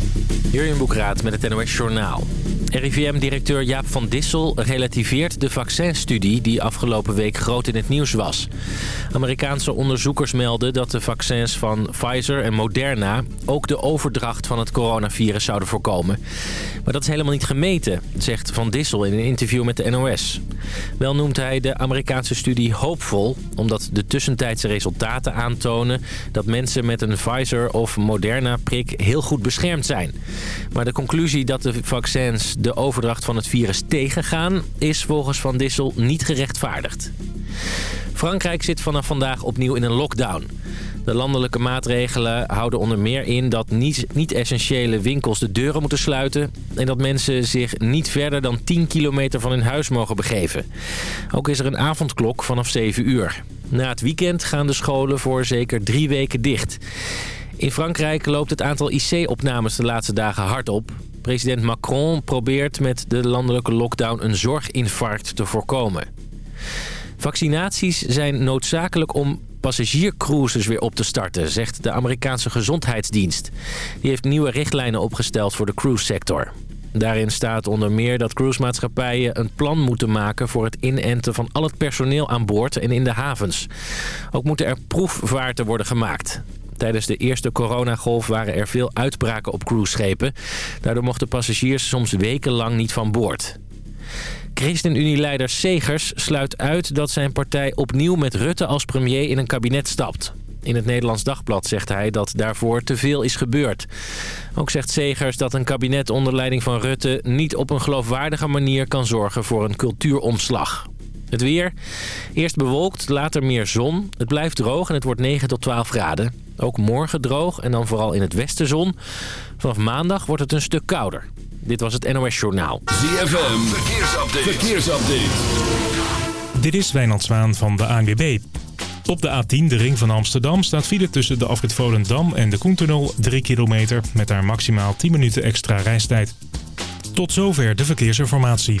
Thank you. Jurjen Boekraat met het NOS Journaal. RIVM-directeur Jaap van Dissel relativeert de vaccinstudie die afgelopen week groot in het nieuws was. Amerikaanse onderzoekers melden dat de vaccins van Pfizer en Moderna ook de overdracht van het coronavirus zouden voorkomen. Maar dat is helemaal niet gemeten, zegt Van Dissel in een interview met de NOS. Wel noemt hij de Amerikaanse studie hoopvol, omdat de tussentijdse resultaten aantonen dat mensen met een Pfizer of Moderna-prik heel goed beschermd zijn. Maar de conclusie dat de vaccins de overdracht van het virus tegengaan... is volgens Van Dissel niet gerechtvaardigd. Frankrijk zit vanaf vandaag opnieuw in een lockdown. De landelijke maatregelen houden onder meer in dat niet-essentiële winkels de deuren moeten sluiten... en dat mensen zich niet verder dan 10 kilometer van hun huis mogen begeven. Ook is er een avondklok vanaf 7 uur. Na het weekend gaan de scholen voor zeker drie weken dicht. In Frankrijk loopt het aantal IC-opnames de laatste dagen hard op. President Macron probeert met de landelijke lockdown een zorginfarct te voorkomen. Vaccinaties zijn noodzakelijk om passagiercruises weer op te starten, zegt de Amerikaanse Gezondheidsdienst. Die heeft nieuwe richtlijnen opgesteld voor de cruise-sector. Daarin staat onder meer dat cruisemaatschappijen een plan moeten maken... voor het inenten van al het personeel aan boord en in de havens. Ook moeten er proefvaarten worden gemaakt. Tijdens de eerste coronagolf waren er veel uitbraken op cruiseschepen. Daardoor mochten passagiers soms wekenlang niet van boord. ChristenUnie-leider Segers sluit uit dat zijn partij opnieuw met Rutte als premier in een kabinet stapt. In het Nederlands Dagblad zegt hij dat daarvoor te veel is gebeurd. Ook zegt Segers dat een kabinet onder leiding van Rutte... niet op een geloofwaardige manier kan zorgen voor een cultuuromslag. Het weer. Eerst bewolkt, later meer zon. Het blijft droog en het wordt 9 tot 12 graden. Ook morgen droog en dan vooral in het westen zon. Vanaf maandag wordt het een stuk kouder. Dit was het NOS Journaal. ZFM, verkeersupdate. verkeersupdate. Dit is Wijnand Zwaan van de ANWB. Op de A10, de ring van Amsterdam, staat file tussen de afrit Volendam en de Koentunnel 3 kilometer... met daar maximaal 10 minuten extra reistijd. Tot zover de verkeersinformatie.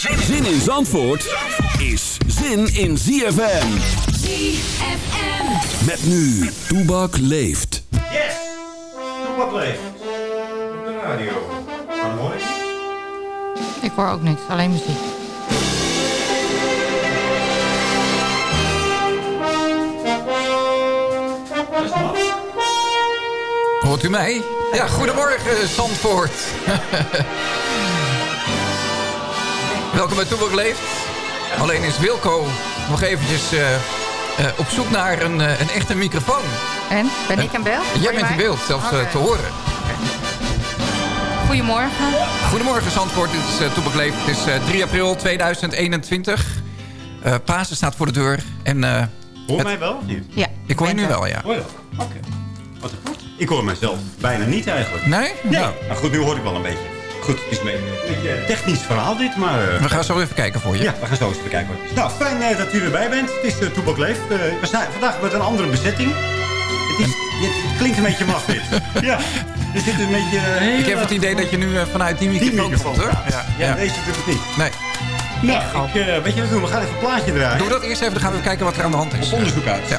Zin in Zandvoort is zin in ZFM. ZFM. Met nu, Toebak leeft. Yes! Toebak leeft. Op de radio. Ik niet. Ik hoor ook niks, alleen muziek. Hoort u mij? Ja, goedemorgen Zandvoort. Welkom bij Toebak Leeft. Alleen is Wilco nog eventjes eh, eh, op zoek naar een, eh, een echte microfoon. En? Ben ik in beeld? Jij bent in beeld, zelfs te horen. Goedemorgen. Goedemorgen Zandvoort, dit is uh, Toebak Leeft. Het is eh, 3 april 2021. Eh Pasen staat voor de deur. En, eh, Hoor het- mij wel of niet? Ja. Ik hoor je nu wel, ja. Hoor je wel? Oké. Wat goed. Ik hoor mezelf bijna niet eigenlijk. Nee? Nee. Nou, Maar goed, nu hoor ik wel een beetje. Goed, het is een beetje een technisch verhaal dit, maar... eh, we gaan zo even kijken voor je. Ja, we gaan zo eens even kijken wat het is. Nou, fijn eh, dat u erbij bent. Het is uh, Toebak. Eh, we zijn vandaag met een andere bezetting. Het, is, het klinkt een beetje maf dit. ja, er zit een beetje... eh, Ik heb het idee dat je nu eh, vanuit die die microfoon, microfoon komt, hoor. praat. Ja, ja. deze doet het niet. Nee, Nou, ik, eh, weet je wat we doen? We gaan even een plaatje draaien. doe dat eerst even, dan gaan we kijken wat er aan de hand is. Op onderzoek uit. Ja.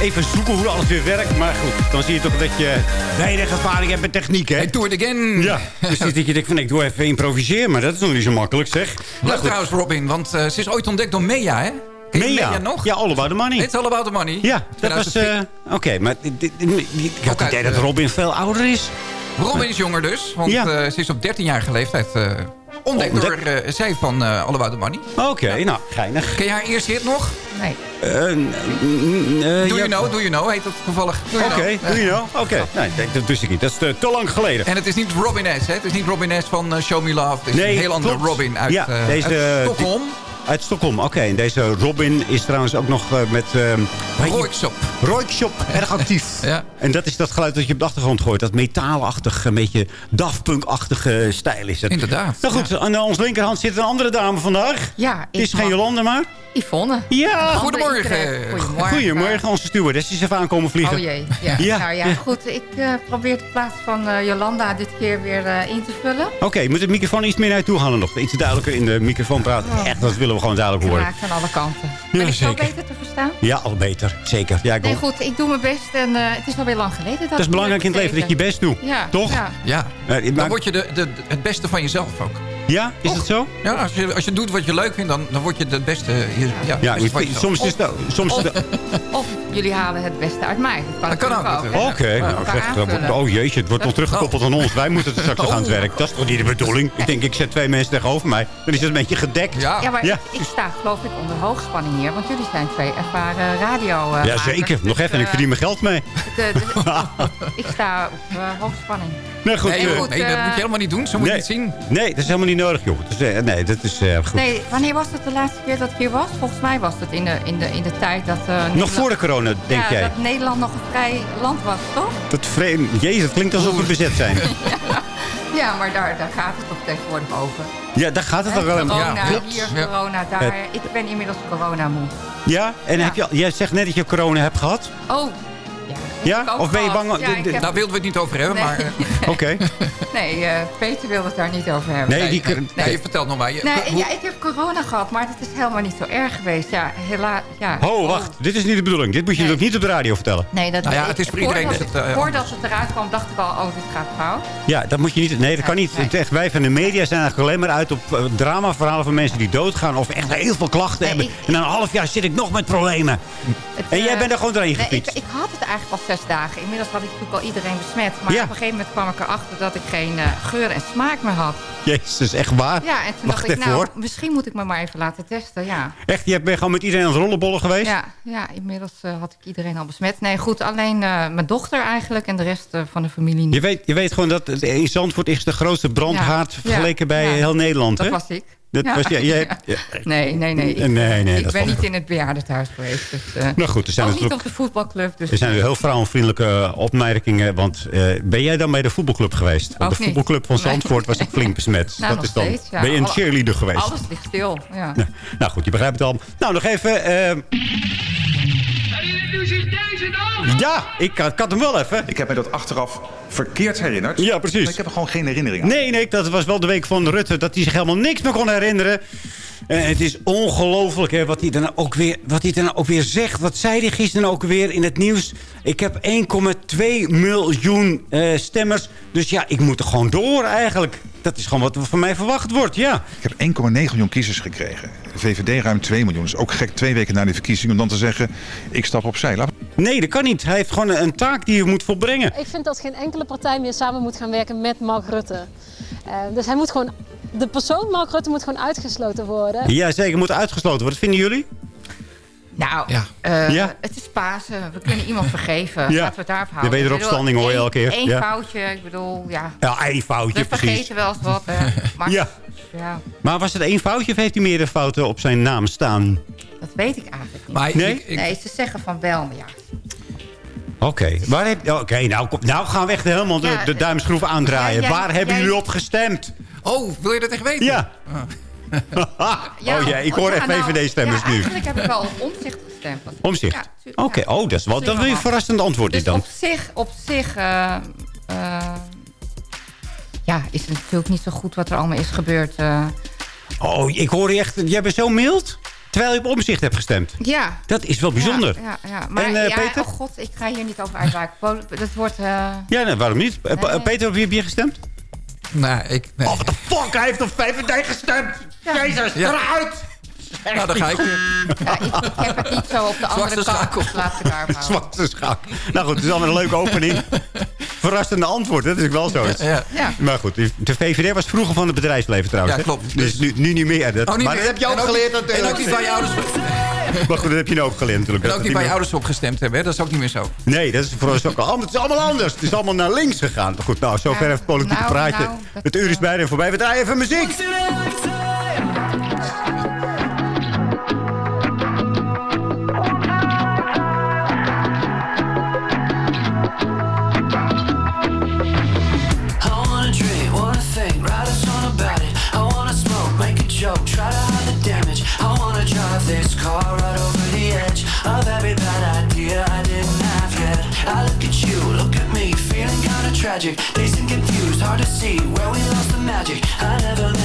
Even zoeken hoe alles weer werkt. Maar goed, dan zie je toch dat je weinig ervaring hebt met techniek, hè? Hey, do it again. Ja, dus dat je denkt van, ik doe even improviseren. Maar dat is nog niet zo makkelijk, zeg. Leuk trouwens, Robin, want eh, ze is ooit ontdekt door Mea, hè? Mea. Nog? Ja, all about the money. It's all about the money. Ja, dat was... 2004. eh, Oké, maar ik had het idee dat eh, Robin veel ouder is. Robin is jonger dus, want Ja. ze is op 13-jarige leeftijd ontdekt Oh, door eh, zij van eh All About The Money. Oké, nou, geinig. Ken je haar eerste hit nog? Nee. Eh, Do ja. You Know, Do You Know heet dat toevallig. Do You Oké, Know. doe je nou? Oké, nee, dat- dat wist ik niet. Dat is te, te lang geleden. En het is niet Robin S. Hè? Het is niet Robin S. van Show Me Love. Het is Nee, een heel andere. Robin uit, Ja, deze, uit die- Stockholm. Uit Stockholm, oké. En deze Robin is trouwens ook nog eh, met... ehm Roykshop. Roykshop, erg actief. Ja. En dat is dat geluid dat je op de achtergrond gooit. Dat metaalachtig, een beetje Daft Punk-achtige stijl is het. Inderdaad. Nou goed, aan onze linkerhand zit een andere dame vandaag. Ja, Het is geen Jolande, maar... Yvonne. Ja! Goedemorgen. Goedemorgen. Goedemorgen, onze stewardess is even aankomen vliegen. Oh jee. Ja. Ja. Nou ja, goed. Ik eh, probeer de plaats van eh, Jolanda dit keer weer eh, in te vullen. Oké, je moet het microfoon iets meer naar je toe halen nog. Iets duidelijker in de microfoon praten. Oh. Echt, dat willen we gewoon duidelijk horen. Gemaakt aan alle kanten. ben ik zo zeker. beter te verstaan? Ja, al beter. Zeker. Ja, ik Nee, goed. Ik doe mijn best. En eh, het is alweer lang geleden. Dat, dat is belangrijk in het leven, dat je je best doet. Ja. Toch? Ja. Ja. Eh, Dan word je de, de, het beste van jezelf ook. Ja, is dat zo? Ja, als je, als je doet wat je leuk vindt, dan, dan word je het beste, ja, Ja, beste soms is het... Soms het Of jullie halen het beste uit mij. Dat kan, Dat kan ook. Oké, nou, dat wordt- aanvullen. oh jeetje, het wordt nog teruggekoppeld aan ons. Wij moeten er straks nog aan het Oh. werk. Dat is toch niet de bedoeling? Ik denk, ik zet twee mensen tegenover mij. Dan is het een beetje gedekt. Ja. Ja, maar Ja. Ik, ik sta geloof ik onder hoogspanning hier. Want jullie zijn twee ervaren radio eh, Ja, zeker. Nog even en ik verdien mijn geld mee. de- de- ik sta op eh, hoogspanning. Nee, goed. Nee, eh, goed, nee, dat eh, moet je helemaal niet doen. Zo moet je het zien. nee, dat is helemaal niet nodig, joh. Dus, eh, nee, dat is eh, goed. Nee, wanneer was het de laatste keer dat ik hier was? Volgens mij was het in de, in de, in de tijd dat... eh, Nog voor de corona, denk ja, jij? dat Nederland nog een vrij land was, toch? Dat vreemd. Jezus, het klinkt alsof we bezet zijn. Ja, maar daar, daar gaat het toch tegenwoordig over. Ja, daar gaat het toch wel een... corona, Ja, klopt. hier, corona, daar. Ik ben inmiddels corona moe. Ja? En. Heb je, jij zegt net dat je corona hebt gehad? Oh, ja. Of ben je bang- Ja, heb- Daar wilden we het niet over hebben, Nee. maar... eh, Oké. Nee, eh, Peter wil het daar niet over hebben. Nee, die... nee, nee, je vertelt nog maar. Je, Nee, ja, ik heb corona gehad, maar het is helemaal niet zo erg geweest. Ja, helaas. Ja. Oh, wacht. Dit is niet de bedoeling. Dit moet je Nee. ook niet op de radio vertellen. Nee, dat, Nou ja, ik- het is voor iedereen voordat, het, eh, voordat het eruit kwam, dacht ik al, oh, dit gaat fout. Ja, dat moet je niet... Nee, dat kan niet. Het echt, wij van de media zijn eigenlijk alleen maar uit op uh, dramaverhalen van mensen die doodgaan. Of echt heel veel klachten Nee, hebben. ik- en na een half jaar zit ik nog met problemen. Het, En jij eh, bent er gewoon doorheen nee, ik, ik had het eigenlijk al Inmiddels had ik natuurlijk al iedereen besmet. Maar Ja. op een gegeven moment kwam ik erachter dat ik geen eh, geur en smaak meer had. Jezus, echt waar? Ja, en toen Wacht dacht ik, nou, hoor. misschien moet ik me maar even laten testen. Ja, Echt, je bent gewoon met iedereen aan het rollenbollen geweest? ja, ja inmiddels eh, had ik iedereen al besmet. Nee, goed, alleen eh, mijn dochter eigenlijk en de rest van de familie niet. Je weet, je weet gewoon dat in Zandvoort is de grootste brandhaard Ja. vergeleken bij heel Nederland. Dat hè? was ik. Dat Ja. was, ja, jij, ja. Nee, nee, nee. Ik, Nee, nee, ik dat ben niet in het bejaardentehuis geweest. Dus, eh, Nou goed, er zijn ook niet op de voetbalclub. Dus er zijn heel vrouwenvriendelijke eh, opmerkingen. Want eh, ben jij dan bij de voetbalclub geweest? Want Ook de niet. voetbalclub van Nee. Zandvoort was ik flink besmet. Nou, dat is dan, steeds, ja. Ben je een cheerleader geweest? alles ligt stil. Ja. Nou goed, je begrijpt het al. Nou, nog even... eh, ja, ik, ik had hem wel even. Ik heb me dat achteraf verkeerd herinnerd. Ja, precies. Maar ik heb er gewoon geen herinnering aan. Nee, nee, dat was wel de week van Rutte. Dat hij zich helemaal niks meer kon herinneren. En het is ongelooflijk hè, wat hij dan ook weer, wat hij dan ook weer zegt. Wat zei hij gisteren ook weer in het nieuws? Ik heb 1,2 miljoen eh, stemmers. Dus ja, ik moet er gewoon door eigenlijk. Dat is gewoon wat er van mij verwacht wordt, ja. Ik heb 1,9 miljoen kiezers gekregen. De VVD ruim 2 miljoen. Dat is ook gek twee weken na de verkiezing om dan te zeggen... ik stap opzij. Laat Nee, dat kan niet. Hij heeft gewoon een, een taak die hij moet volbrengen. Ik vind dat geen enkele partij meer samen moet gaan werken met Mark Rutte. Eh, dus hij moet gewoon, de persoon Mark Rutte moet gewoon uitgesloten worden. Ja, zeker. Moet uitgesloten worden. Wat vinden jullie? Nou, Ja. eh, Ja. het is Pasen. We kunnen iemand vergeven. Ja. Laten we het daarop De houden. wederopstanding Ik hoor je elke keer. Ja. foutje. Ik bedoel, ja. Ja, één foutje, We precies. vergeten wel eens wat. hè. Maar, Ja. ja. Maar was het één foutje of heeft hij meerdere fouten op zijn naam staan? Dat weet ik eigenlijk niet. Maar Nee? ik, ik- nee, ze zeggen van wel, maar ja. Oké, waar heb- Oké, nou, kom- nou gaan we echt helemaal de, Ja, de duimschroef aandraaien. ja, jij- waar hebben jij- jullie op gestemd? oh, wil je dat echt weten? Ja. oh, oh ja, ik hoor echt nou, VVD-stemmers nu. Eigenlijk heb ik wel omzicht gestemd. Omzicht? Oké, oh, dat is wel een verrassend antwoord dus dan. op zich, op zich eh, eh, ja, is het natuurlijk niet zo goed wat er allemaal is gebeurd. Eh. Oh, ik hoor je echt, jij bent zo mild. Terwijl je op omzicht hebt gestemd. Ja. Dat is wel bijzonder. Ja, ja. Maar ja, Peter? oh god, ik ga hier niet over uitwaken. Dat wordt... Ja, nee, waarom niet? Peter, wie heb je gestemd? Nee, ik... Nee. Oh, what the fuck? Hij heeft op VVD gestemd! Ja. Jezus, ja. eruit! Nou, dan ga ik weer. Ja, ik, ik, heb het niet zo op de andere Zwarte kant schakel. laten elkaar. Zwarte schakel. Nou goed, het is allemaal een leuke opening verrassende antwoord. Dat is wel zo. Ja. Maar goed, de VVD was vroeger van het bedrijfsleven trouwens. Ja, klopt. Dus, nu, nu, niet meer. Dat, oh, maar dat heb je ook, geleerd natuurlijk. En ook niet van je ouders. Maar goed, dat heb je nou ook geleerd natuurlijk. En ook niet bij je nou- ouders opgestemd hebben, hè? dat is ook niet meer zo. Nee, dat is voor ons ook allemaal, het is allemaal anders. Het is allemaal naar links gegaan. Maar goed, nou, zover even politieke praatje. Het uur is bijna voorbij. We draaien even muziek. magic. Dazed and confused, hard to see where we lost the magic I never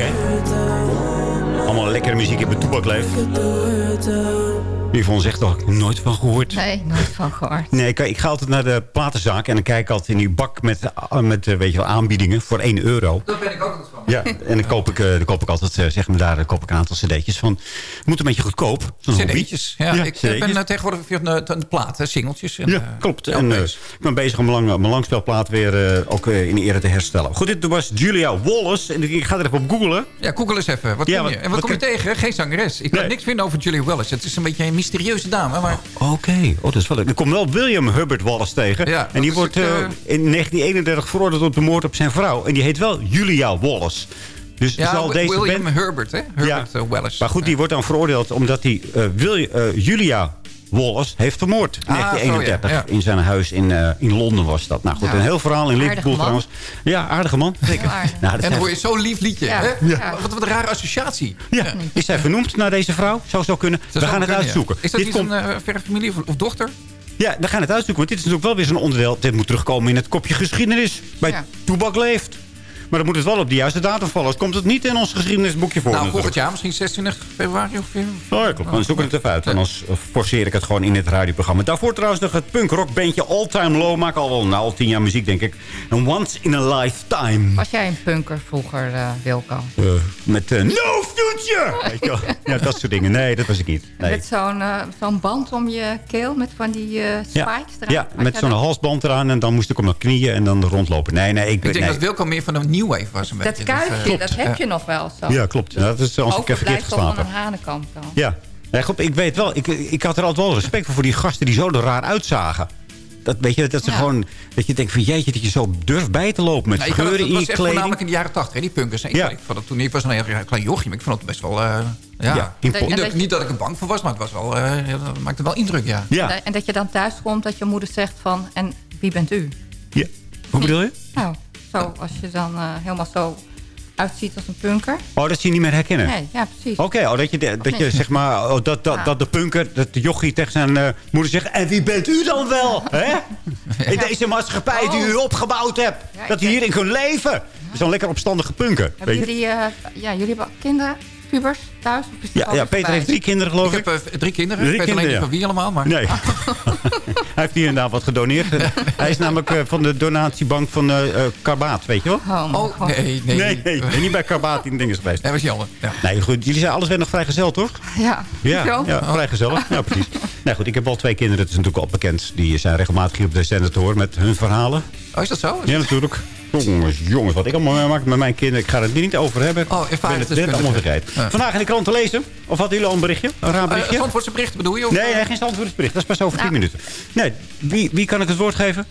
hè? Allemaal lekkere muziek in mijn toebakleef. Die van zegt toch nooit van gehoord. Nee, nooit van gehoord. Nee, ik, ik ga altijd naar de platenzaak en dan kijk ik altijd in die bak met, eh, met eh, weet je wel, aanbiedingen voor 1 euro. Daar ben ik ook altijd van. Ja, en dan koop ik, eh, dan koop ik altijd, zeg maar daar, koop ik een aantal cd'tjes van. Moet een beetje goedkoop. CD'tjes. Ja, ik eh, ben tegenwoordig via de, de plaat, hè, singeltjes. En, Ja, klopt. En, ik ben bezig om mijn, lang, mijn langspelplaat weer eh, ook eh, in ere te herstellen. Goed, dit was Julia Wallace. En ik ga er even op googlen. Ja, google eens even. Wat Ja, kom je? wat- En wat, wat kom je tegen? Geen zangeres. Ik kan Nee. niks vinden over Julia Wallace. Het is een beetje een mysterieuze dame. Maar Oké, oh, dat is wel leuk. Er komt wel William Herbert Wallace tegen. Ja, en die wordt eh, het, in 1931 veroordeeld op de moord op zijn vrouw. En die heet wel Julia Wallace. Dus ja, zal deze William band- Herbert, hè? Herbert eh, Wallace. Maar goed, die wordt dan veroordeeld omdat hij eh, eh, Julia Wallace heeft vermoord. In Ah, 1931. zo, ja, ja. In zijn huis in, eh, in Londen was dat. Nou goed, Ja. een heel verhaal in Liverpool trouwens. Ja, aardige man. Zeker. aardig. Nou, dat En hoor je zo'n lief liedje, Ja. hè? Ja. Wat, wat een rare associatie. ja, is zij vernoemd naar deze vrouw? Zou zo kunnen. We gaan het kunnen, ja. uitzoeken. Is dat Dit niet komt- een eh, verre familie of, of dochter? Ja, we gaan het uitzoeken. Want dit is natuurlijk wel weer zo'n onderdeel. Dit moet terugkomen in het kopje geschiedenis. Bij Ja. Toebak leeft. Maar dan moet het wel op de juiste datum vallen. Anders komt het niet in ons geschiedenisboekje voor. nou, natuurlijk. volgend jaar misschien 26 februari of... Oh ja, klopt. Dan zoeken we het even uit. En dan forceer ik het gewoon in het radioprogramma. Daarvoor trouwens nog het punkrockbandje All Time Low. Maak al wel nou, al tien jaar muziek, denk ik. En Once in a Lifetime. Was jij een punker vroeger, eh Wilco? Eh, met eh, No Future! Weet je wel? Ja, dat soort dingen. Nee, dat was ik niet. Nee. Met zo'n zo'n band om je keel met van die eh spikes Ja, eraan? ja met zo'n halsband eraan. En dan moest ik op mijn knieën en dan rondlopen. Nee, nee. Ik, Ik denk nee. dat Wilco meer van een new wave was een Dat beetje. kuifje, eh, dat heb ja. je nog wel zo. Ja, klopt. Ja, dat is als ik even verkeerd toch van geslapen. een hanekamp dan. Ja. Nee, goed, ik weet wel, ik, ik had er altijd wel respect voor, voor die gasten die zo er raar uitzagen. Dat, weet je, dat, ze Ja. gewoon, dat je denkt van jeetje, dat je zo durft bij te lopen met Nou, geuren in dat je was echt voornamelijk kleding. in de jaren 80, hè, die punkers. Ik, Ja. ik vond het toen, ik was een heel klein jochie, maar ik vond het best wel... eh, ja. Ja, Niet, dat dat, je- niet dat ik er bang voor was, maar het was wel, eh, ja, dat maakte wel indruk, ja. Ja. En dat je dan thuis komt dat je moeder zegt van... en wie bent u? ja. Hoe bedoel je? Nou, zo als je dan eh, helemaal zo uitziet als een punker. Oh, dat ze je niet meer herkennen. Nee, ja, precies. Oké, oh, dat je, de- dat je zeg maar, oh, dat, dat, Ja. dat de punker, dat de jochie tegen zijn eh, moeder zegt... En wie bent u dan wel? Hè? In deze maatschappij die u opgebouwd hebt. Oh. Ja, dat u hierin kunt leven. Zo'n lekker opstandige punker. Hebben weet jullie, eh, ja, jullie hebben kinderen, pubers, thuis? Of is het Ja, ja, Peter heeft drie kinderen, geloof Ik ik. heb eh, drie kinderen. Drie ik weet alleen kinderen, niet ja. van wie allemaal, maar... Nee. Hij heeft hier inderdaad wat gedoneerd. Hij is namelijk eh, van de donatiebank van eh eh, Karbaat, weet je wel? Oh, Oh, nee, nee. Nee, nee, nee, niet bij Karbaat in dingen geweest. Dat was jammer. Ja. Nee, goed. Jullie zijn alles weer nog vrijgezel, toch? Ja, Ja, ja vrij gezellig. Ja, precies. Nou goed, ik heb wel twee kinderen. Het is natuurlijk al bekend. Die zijn regelmatig hier op de zender te horen met hun verhalen. Oh, is dat zo? Ja, natuurlijk. Jongens, jongens, wat ik allemaal meemaak met mijn kinderen. Ik ga het er niet over hebben. Oh, ik ben het ervaringsdeskundige. net allemaal vergeten. Ja. Vandaag in de krant te lezen. Of hadden jullie al een berichtje? Een raar Uh, berichtje? Zandvoortse berichten bedoel je? Of, nee, nee, geen standwoordsbericht. Dat is pas over Nou. 10 minuten. Nee, wie, wie kan ik het woord geven?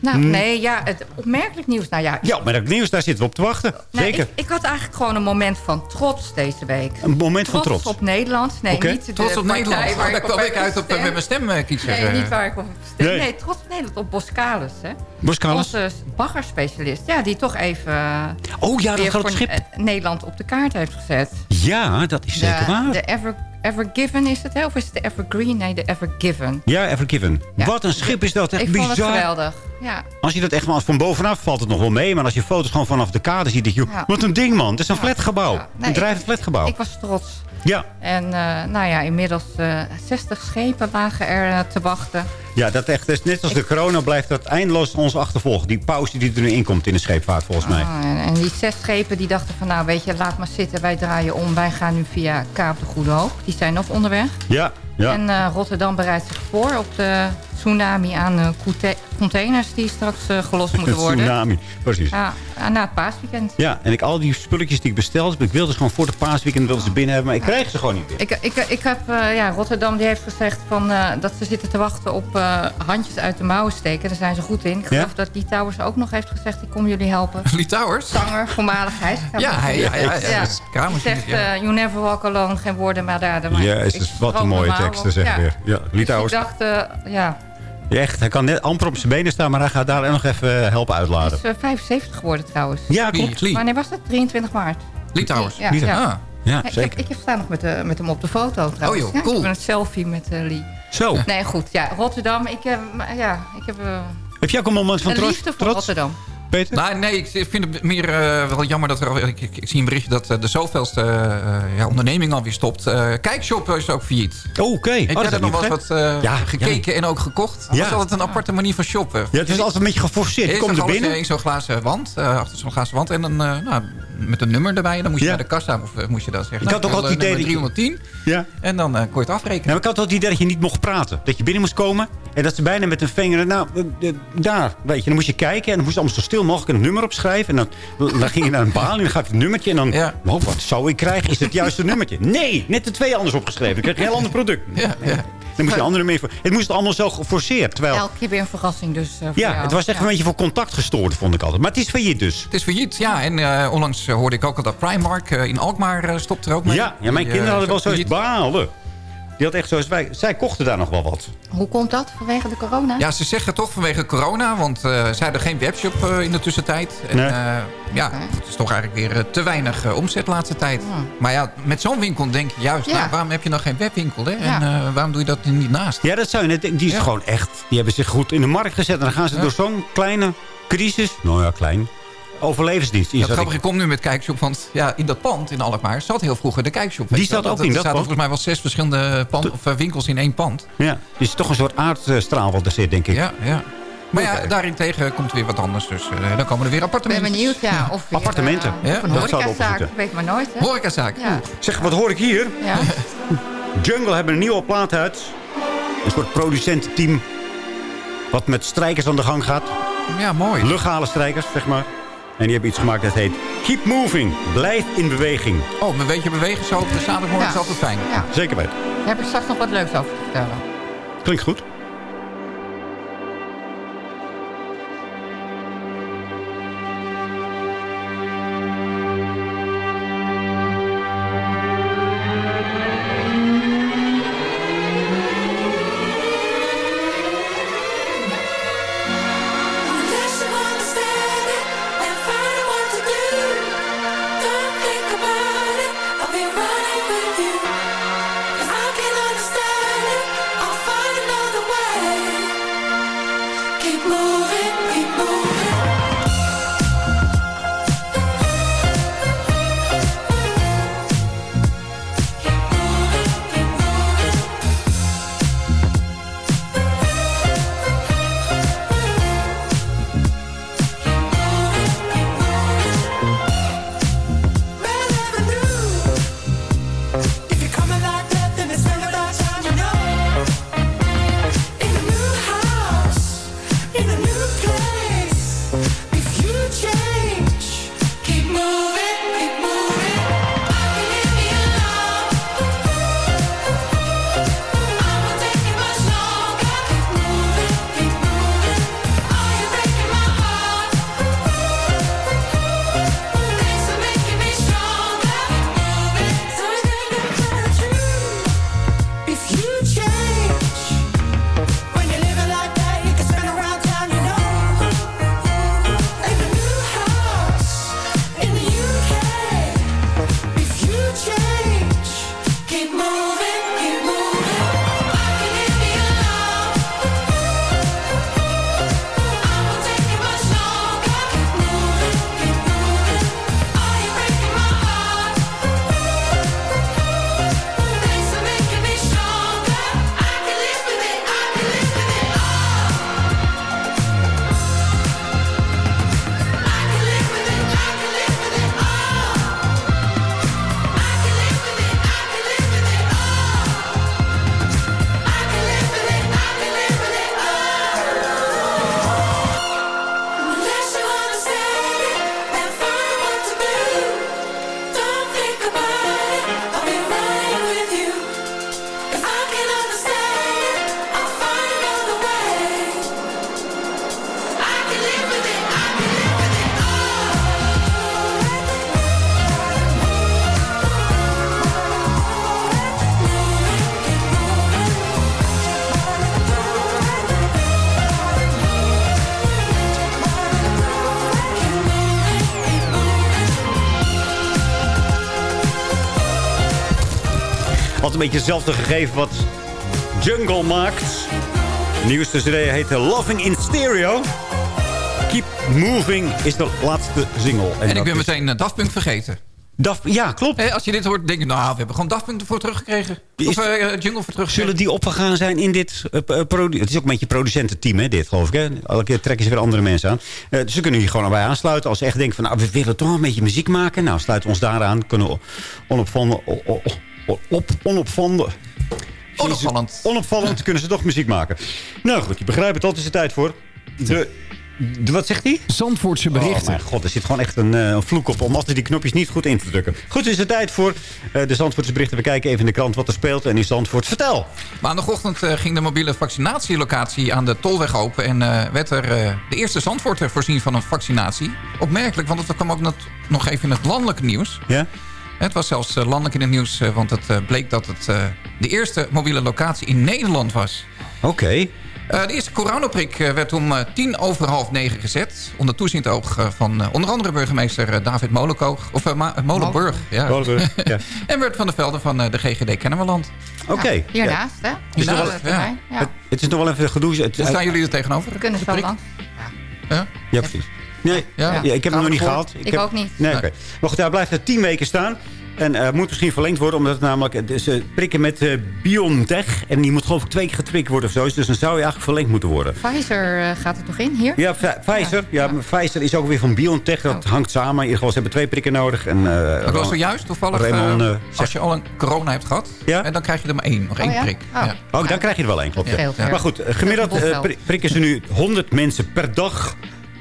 Nou, nee, ja, het opmerkelijk nieuws. Nou ja, Ja, maar dat nieuws, daar zitten we op te wachten. nou, Zeker. Ik, ik had eigenlijk gewoon een moment van trots deze week. Een moment van trots. op Nederland. Nee, niet de Trots op Nederland. waar Oh, daar ik kwam ik uit op, eh, met mijn stemkiezer. Nee, eh. niet waar ik op gestemd. Nee. Nee. trots op Nederland op Boskalis. Hè? Boskalis? Onze baggerspecialist. Ja, die toch even eh, Oh ja, dat grote schip. eh, Nederland op de kaart heeft gezet. Ja, dat is zeker de, waar. De Ever, Evergiven is het, hè? Of is het de Evergreen? Nee, de Evergiven. Ja, Evergiven. Ja. Wat een schip is dat. Echt Ik bizar. vond het geweldig. Ja. Als je dat echt maar van bovenaf valt het nog wel mee. Maar als je foto's gewoon vanaf de kade ziet, denk je... Ja. Wat een ding, man. Het is een flatgebouw. Nee, een drijvend flatgebouw. Ik was trots. Ja. En eh, nou ja, inmiddels eh 60 schepen lagen er eh, te wachten. Ja, dat echt is net als de corona blijft dat eindeloos ons achtervolgen. Die pauze die er nu in komt in de scheepvaart, volgens mij. Ah, en, en die zes schepen die dachten van nou weet je, laat maar zitten. Wij draaien om. Wij gaan nu via Kaap de Goede Hoop. Die zijn nog onderweg. Ja, ja. En Rotterdam bereidt zich voor op de tsunami aan eh, containers die straks eh, gelost moeten worden. Tsunami, precies. Ja. Ja, na het paasweekend. en ik, al die spulletjes die ik besteld heb, ik wilde ze gewoon voor de paasweekend wilde ze binnen hebben, maar ik krijg ze gewoon niet meer. Ik, ik, ik heb, eh, ja, Rotterdam die heeft gezegd van, eh, dat ze zitten te wachten op eh, handjes uit de mouwen steken. Daar zijn ze goed in. Ik Ja? geloof dat Lee Towers ook nog heeft gezegd, ik kom jullie helpen. Lee Towers? Zanger, voormaligheid. Ja, hij- ja, ja, ja, is kramertje, zegt, ja. eh, you never walk alone, geen woorden maar daden. Maar Jezus, ik wat een mooie teksten zeg Ja. weer. Ja, Dus Litouwers. ik dacht, eh, ja, Ja, echt, hij kan net amper op zijn benen staan, maar hij gaat daar nog even eh, helpen hij uitladen. is eh, 75 geworden trouwens. Ja, klopt. Lee. Wanneer was dat? 23 maart. Ja, Lee ja. Ah, Ja, ik, zeker. heb, ik heb staan nog met, eh, met hem op de foto trouwens. Oh joh, Ja, cool. Ik heb een selfie met eh, Lee. Zo, Nee, goed. Ja, Rotterdam. Ik ja, ik heb eh, heb jij ook een moment van een trots? liefde voor trots Rotterdam. Peter? Nou, nee, ik vind het meer eh, wel jammer dat er... Ik, ik, ik zie een berichtje dat eh, de zoveelste eh, ja, onderneming alweer stopt. Kijkshop is ook failliet. Oh, oké. Heb Oh, er heb nog ik wel eens wat Ja, gekeken en ook gekocht? Dat Ja. was altijd een aparte manier van shoppen. Ja, het is altijd een beetje geforceerd. Komt er binnen. in zo'n glazen wand, achter zo'n glazen wand. En dan nou, met een nummer erbij. Dan moest je Ja. naar de kassa, of eh, moest je dat zeggen. Ik had ook al het wil, idee eh, dat je- nummer 310. Ja. En dan kon je het afrekenen. Nou, ik had het idee dat je niet mocht praten. Dat je binnen moest komen. En dat ze bijna met een vinger... Nou, eh, daar, weet je. Dan moest je kijken. En dan moest je allemaal zo stil mogelijk een nummer opschrijven. En dan, dan ging je naar een baal. En dan gaf je het nummertje. En dan... Ja. Oh, wat zou ik krijgen? Is het juiste nummertje? Nee, net de twee anders opgeschreven. Dan kreeg je een heel ander product. Ja, ja. Dan moest je een andere meer voor. Het moest allemaal zo geforceerd. Terwijl... Elke keer weer een verrassing dus eh, voor Ja, jou. het was echt Ja. een beetje voor contact gestoord, vond ik altijd. Maar het is failliet dus. Het is failliet, ja. En eh, onlangs eh, hoorde ik ook al dat Primark in Alkmaar stopt er ook mee. Ja, ja mijn Die, kinderen hadden wel zoiets balen. Die had echt zoals wij. Zij kochten daar nog wel wat. Hoe komt dat? Vanwege de corona? Ja, ze zeggen toch vanwege corona, want eh ze hadden geen webshop eh, in de tussentijd. En, Nee. eh, ja, het is toch eigenlijk weer te weinig omzet de laatste tijd. Maar ja, met zo'n winkel denk je juist, Ja. nou, waarom heb je nog geen webwinkel? Hè? En Ja. eh, waarom doe je dat niet naast? Ja, dat zou je net. Die is Ja. gewoon echt. Die hebben zich goed in de markt gezet. En dan gaan ze Ja. door zo'n kleine crisis. Nou ja, klein. Overlevensdienst. Die Ja, grappig, ik- kom nu met Kijkshop, want ja, in dat pand in Alkmaar zat heel vroeger de Kijkshop. Die zat ook Dat- in er dat zaten pand? volgens mij wel zes verschillende pand, of, eh, winkels in één pand. Ja, is toch een soort aardstraal wat er zit, denk ik. Ja, ja. Maar ja, daarentegen komt weer wat anders. Dus eh, dan komen er weer Ik ben appartementen. benieuwd, ja. Of weer, Appartementen. eh, Ja, of een dat horecazaak. Weet maar nooit, hè? Horecazaak. Ja. Zeg, wat hoor ik hier? ja. Jungle hebben een nieuwe plaat uit. Een soort producententeam. Wat met strijkers aan de gang gaat. Ja, mooi. Legale strijkers, zeg maar. En die hebben iets gemaakt dat heet Keep Moving. Blijf in beweging. Oh, een beetje bewegen zo op de zaterdagmorgen Ja. Is altijd fijn. ja. Zeker weten. Daar heb ik straks nog wat leuks over te vertellen. Klinkt goed. Een beetje hetzelfde gegeven wat Jungle maakt. De nieuwste CD heet Loving in Stereo. Keep Moving is de laatste single. En, ik ben is- meteen Daft Punk vergeten. Daft, ja, klopt. Als je dit hoort, denk je, nou, we hebben gewoon Daft Punk ervoor teruggekregen. Of eh, Jungle voor teruggekregen. Zullen die opgegaan zijn in dit... eh, eh, het is ook een beetje een producententeam, hè, dit, geloof ik. Hè? Elke keer trekken ze weer andere mensen aan. Dus ze kunnen hier gewoon bij aansluiten. Als ze echt denken van, nou, we willen toch een beetje muziek maken. Nou, sluiten we ons daaraan. Kunnen we onopvallend... o- o- o- Op, onopvallend... Onopvallend. Onopvallend kunnen ze toch muziek maken. Nou goed, je begrijpt het. Dat is de tijd voor. De, de- wat zegt hij? Zandvoortse Oh berichten. mijn god, er zit gewoon echt een, eh, een vloek op om altijd die knopjes niet goed in te drukken. Goed, het is de tijd voor eh, de Zandvoortse berichten. We kijken even in de krant wat er speelt. En in Zandvoort, vertel. Maandagochtend eh, ging de mobiele vaccinatielocatie aan de Tolweg open... en eh, werd er eh, de eerste Zandvoorter voorzien van een vaccinatie. Opmerkelijk, want het kwam ook nog- nog even in het landelijke nieuws. Ja? Het was zelfs eh, landelijk in het nieuws, eh, want het eh, bleek dat het de eerste mobiele locatie in Nederland was. Oké. De eerste coronaprik werd om tien over half negen gezet. Onder toezicht oog van onder andere burgemeester David Molenkoog. Of Ma- Molenburg, ja. Molenburg, ja. en werd van der Velden van de GGD Kennemerland. Oké. Ja, hiernaast, hè? Is wel- Hiernaast, mij. Ja. Het, het is nog wel even gedoe. Het, Hoe staan jullie er tegenover? We kunnen De zo prik? lang. Ja? Ja, precies. Nee, Ja. ja. ik heb hem nog niet gehaald. Ik heb, ook niet. Nee, Nee. oké. Maar goed, hij blijft er tien weken staan. En eh, moet misschien verlengd worden, omdat het namelijk... Ze prikken met eh BioNTech. En die moet geloof ik twee keer geprikt worden of zo. Dus dan zou hij eigenlijk verlengd moeten worden. Pfizer gaat er toch in hier? Ja, Pfi- Pfizer. Ja, Pfizer is ook weer van BioNTech. Dat Oh. hangt samen. In ieder geval, ze hebben twee prikken nodig. En, eh, Ik was zojuist toevallig, Raymond, als je al een corona hebt gehad... Ja? En dan krijg je er maar één, nog één Oh ja? prik. Oh. Ja. Oh, dan krijg je er wel één, klopt. Dat Ja. scheelt, ja. Maar goed, gemiddeld Dat prikken ze nu 100 mensen per dag.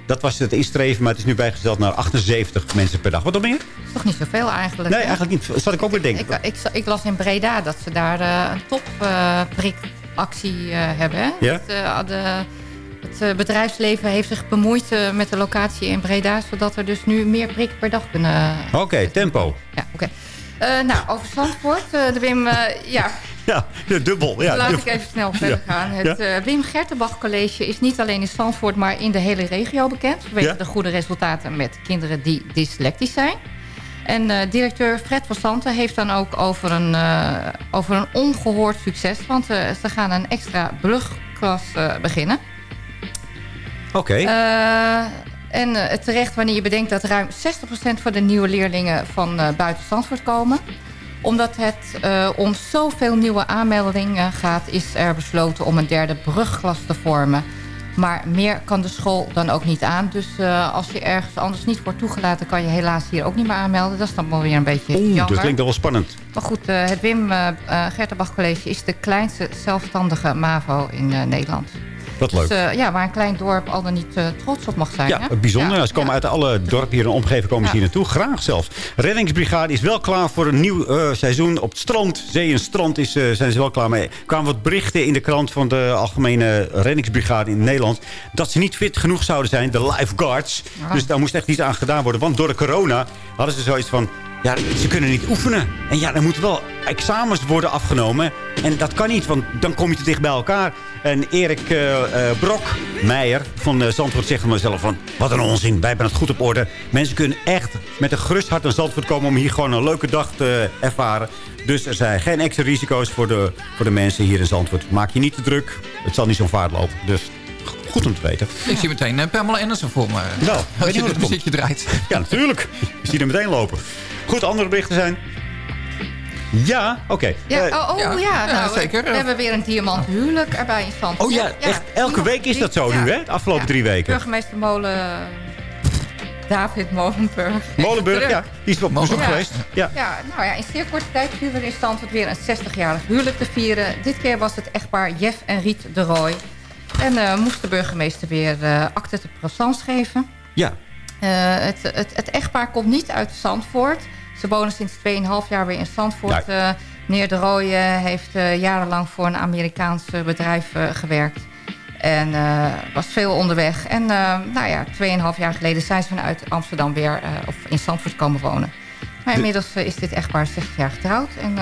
Dat was het instreven, maar het is nu bijgesteld naar 78 mensen per dag. Wat nog meer? Dat is toch niet zoveel eigenlijk? Nee, hè? eigenlijk niet. Dat zat ik ook weer denken. Ik, ik, ik las in Breda dat ze daar eh, een topprikactie eh hebben. Hè? Ja? Het, eh, de, het eh, bedrijfsleven heeft zich bemoeid eh, met de locatie in Breda... zodat er dus nu meer prikken per dag kunnen... Oké, tempo. Ja, oké. Eh, nou, over Zandvoort. eh, de Wim, eh, ja, Ja, dubbel. Ja, laat dubbel. ik even snel verder Ja. gaan. Het Ja. eh, Wim Gertenbach College is niet alleen in Zandvoort... maar in de hele regio bekend... vanwege Ja. de goede resultaten met kinderen die dyslectisch zijn. En eh, directeur Fred van Santen heeft dan ook over een, eh, over een ongehoord succes... want ze gaan een extra brugklas beginnen. Oké. Eh, en terecht wanneer je bedenkt dat ruim 60% van de nieuwe leerlingen van buiten Zandvoort komen. Omdat het eh, om zoveel nieuwe aanmeldingen gaat... is er besloten om een derde brugklas te vormen. Maar meer kan de school dan ook niet aan. Dus eh, als je ergens anders niet wordt toegelaten... kan je helaas hier ook niet meer aanmelden. Dat is dan wel weer een beetje Oeh, jammer. dat klinkt wel spannend. Maar goed, eh, het Wim eh, Gertenbach College is de kleinste zelfstandige MAVO in Nederland. Wat leuk. Dus, eh, ja, waar een klein dorp al dan niet eh, trots op mag zijn. Ja, hè? bijzonder. Ja, Ze komen uit alle dorpen hier in de omgeving komen ze hier naartoe. Graag zelfs. Reddingsbrigade is wel klaar voor een nieuw eh, seizoen. Op het strand, zee en strand is, zijn ze wel klaar mee. Er kwamen wat berichten in de krant van de Algemene Reddingsbrigade in Nederland... dat ze niet fit genoeg zouden zijn, de lifeguards. Ah. Dus daar moest echt iets aan gedaan worden. Want door de corona hadden ze zoiets van... Ja, ze kunnen niet oefenen. En ja, er moeten wel examens worden afgenomen. En dat kan niet, want dan kom je te dicht bij elkaar. En Erik eh, Brok, Meijer van uh, Zandvoort, zegt van mezelf van... Wat een onzin, wij hebben het goed op orde. Mensen kunnen echt met een gerust hart naar Zandvoort komen... om hier gewoon een leuke dag te ervaren. Dus er zijn geen extra risico's voor de, voor de mensen hier in Zandvoort. Maak je niet te druk. Het zal niet zo'n vaart lopen. Dus goed om te weten. Ik zie meteen uh, Pamela Anderson voor me. Nou, als weet je hoe dat muziekje draait. Ja, natuurlijk. Je ziet er meteen lopen. Goed, andere berichten zijn... Ja, oké. Ja, Eh, oh, oh, ja. ja, Ja, nou, zeker. We hebben weer een diamant huwelijk erbij in stand. Oh ja, echt elke week is dat zo nu, hè? De afgelopen drie weken. Burgemeester Molen... David Molenburg. Molenburg, ja. Die is op bezoek Ja. geweest. Ja. Ja, nou ja, in zeer korte tijd vuren we in stand het weer een 60-jarig huwelijk te vieren. Dit keer was het echtpaar Jeff en Riet de Rooij. En eh, moest de burgemeester weer uh, acte de présence geven. Ja. Uh, het, het, het, echtpaar komt niet uit Zandvoort. Ze wonen sinds 2,5 jaar weer in Zandvoort. Uh, meneer de Rooije heeft uh, jarenlang voor een Amerikaans bedrijf gewerkt. En uh, was veel onderweg. En uh, nou ja, 2,5 jaar geleden zijn ze vanuit Amsterdam weer uh, of in Zandvoort komen wonen. Maar inmiddels is dit echtpaar 60 jaar getrouwd. En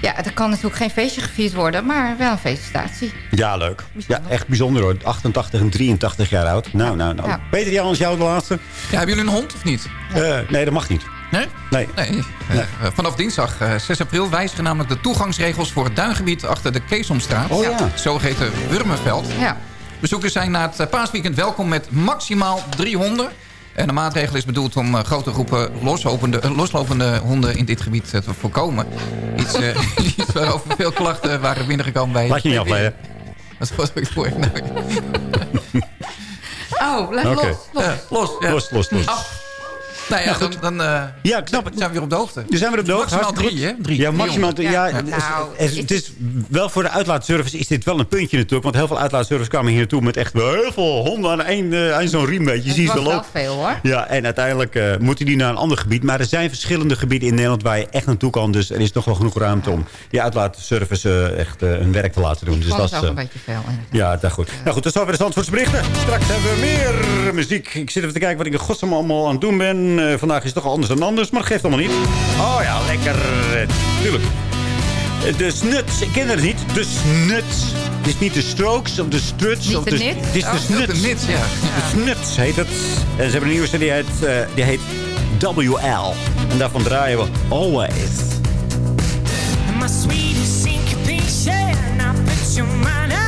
ja, er kan natuurlijk geen feestje gevierd worden, maar wel een felicitatie. Ja, leuk. Bijzonder. Ja, echt bijzonder hoor. 88 en 83 jaar oud. Nou, nou, nou. Ja. Peter Jans, jou de laatste. Ja, hebben jullie een hond of niet? Uh, nee, dat mag niet. Nee? Nee. Nee. Eh, vanaf dinsdag eh, 6 april wijzigen namelijk de toegangsregels voor het duingebied achter de Keesomstraat. Oh ja. Het zogeheten Wurmenveld. Ja. Bezoekers zijn na het eh, paasweekend welkom met maximaal drie honden. En de maatregel is bedoeld om eh, grote groepen loslopende, eh, loslopende honden in dit gebied eh, te voorkomen. Iets, eh, iets waarover veel klachten waren binnengekomen bij... Laat je niet afleiden. Dat was ik voor. Oh, Oké. los. los. los, ja. Los, los, los. Af. Nou ja, dan, dan eh, Ja, het. zijn we weer op de hoogte. Nu zijn we op de hoogte. Maximaal drie, hè? Drie. Ja, Drie maximaal. honden. Ja, Ja, het, is- nou, het, is wel voor de uitlaatservice is dit wel een puntje natuurlijk. Want heel veel uitlaatservice kwamen hier naartoe met echt heel veel honden aan één, eh, aan zo'n riem. weet Je ziet wel lopen. veel hoor. Ja, en uiteindelijk eh, moeten die naar een ander gebied. Maar er zijn verschillende gebieden in Nederland waar je echt naartoe kan. Dus er is nog wel genoeg ruimte om die uitlaatservice echt eh, hun werk te laten doen. Dus dat is, ook een beetje veel. inderdaad. ja, dat goed. Nou goed, dat is alweer de Zandvoortse berichten. Straks hebben we meer muziek. Ik zit even te kijken wat ik in godsnaam allemaal aan het doen ben. Eh, vandaag is het toch anders dan anders, maar dat geeft allemaal niet. Oh ja, lekker. Eh, tuurlijk. De snuts, ik ken het niet. De snuts. Het is niet de strokes of de struts. Niet of de de? Het is de Oh. snuts. De nits, ja. De snuts heet het. En ze hebben een nieuwe serie, die heet, eh, die heet WL. En daarvan draaien we Always. My sweetest syncopation, I put your mind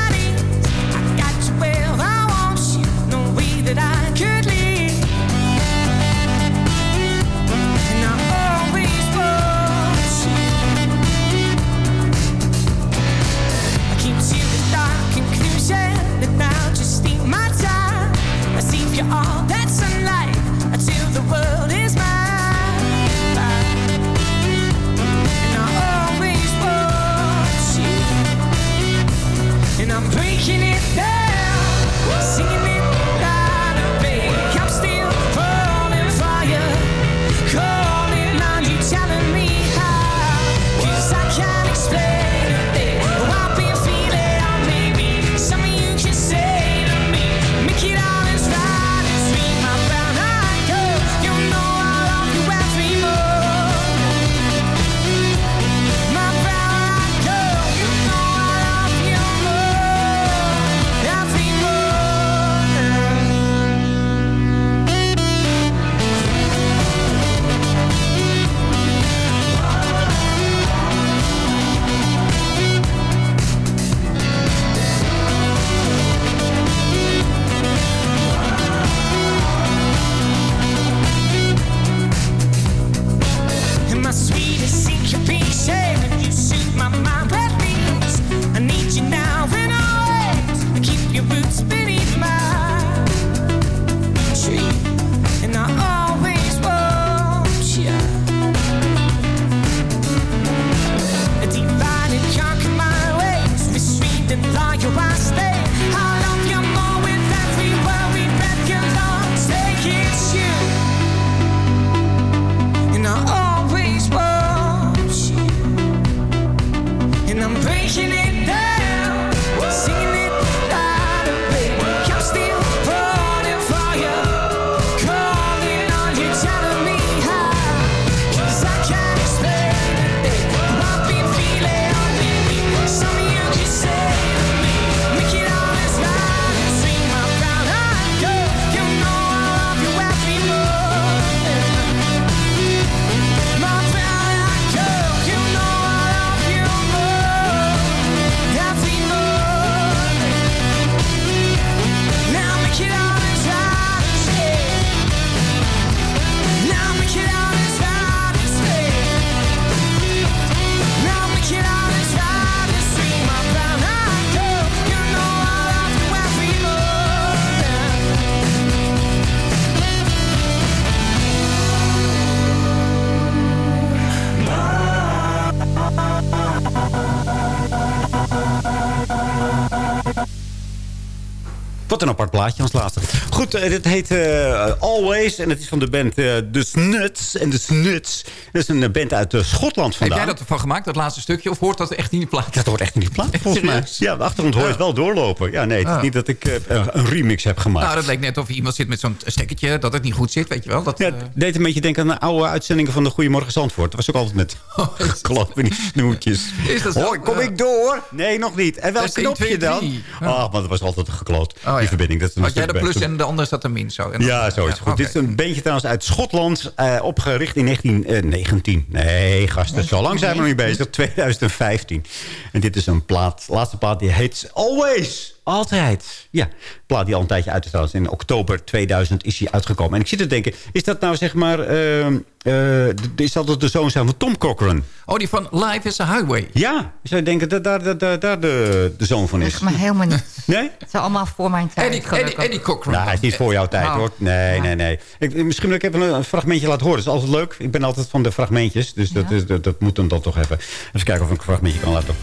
all that Wat een apart plaatje als laatste. Goed, eh, dit heet eh, Always. En het is van de band eh The Snuts. En The Snuts, dat is een band uit Schotland Heb vandaan. jij dat ervan gemaakt, dat laatste stukje? Of hoort dat echt in die plaat? Dat hoort echt in die plaat, volgens mij. Ja, de achtergrond hoor je het wel doorlopen. Ja, nee, het is Ah. niet dat ik een remix heb gemaakt. Nou, dat leek net of iemand zit met zo'n stekkertje dat het niet goed zit, weet je wel. Dat, Ja, deed een beetje denken aan de oude uitzendingen van de Goedemorgen Zandvoort. Dat was ook altijd met geloof in die snoertjes. Is dat zo? Kom Ja. ik door? Nee, nog niet. En welk knopje dan? Ah, maar dat was altijd gekloot. Oh, die verbinding. Dat is een Had jij de plus en de andere zat de min zo. En dan- Ja, zo is het goed. Dit is een bandje trouwens uit Schotland. eh, opgericht in 1919. Nee, gasten, zo lang zijn we nog niet bezig. 2015. En dit is een plaat. laatste plaat die heet Always. Altijd. Ja, plaat die al een tijdje uit is trouwens. In oktober 2000 is hij uitgekomen. En ik zit te denken, is dat nou zeg maar... ehm, eh, d- is dat de zoon zijn van Tom Cochran? Oh, die van Life is a Highway. Ja, je zou denken dat daar, daar, daar, daar de, de zoon van is. Zeg maar helemaal niet. Nee? Het is allemaal voor mijn tijd, Eddie, Eddie, Cochran. Nou, hij is niet voor jouw tijd, Oh. hoor. Nee, nee, nee. Ik, misschien wil ik even een fragmentje laten horen. Dat is altijd leuk. Ik ben altijd van de fragmentjes. Dus dat, is, dat, dat moet hem dan toch even. Even kijken of ik een fragmentje kan laten.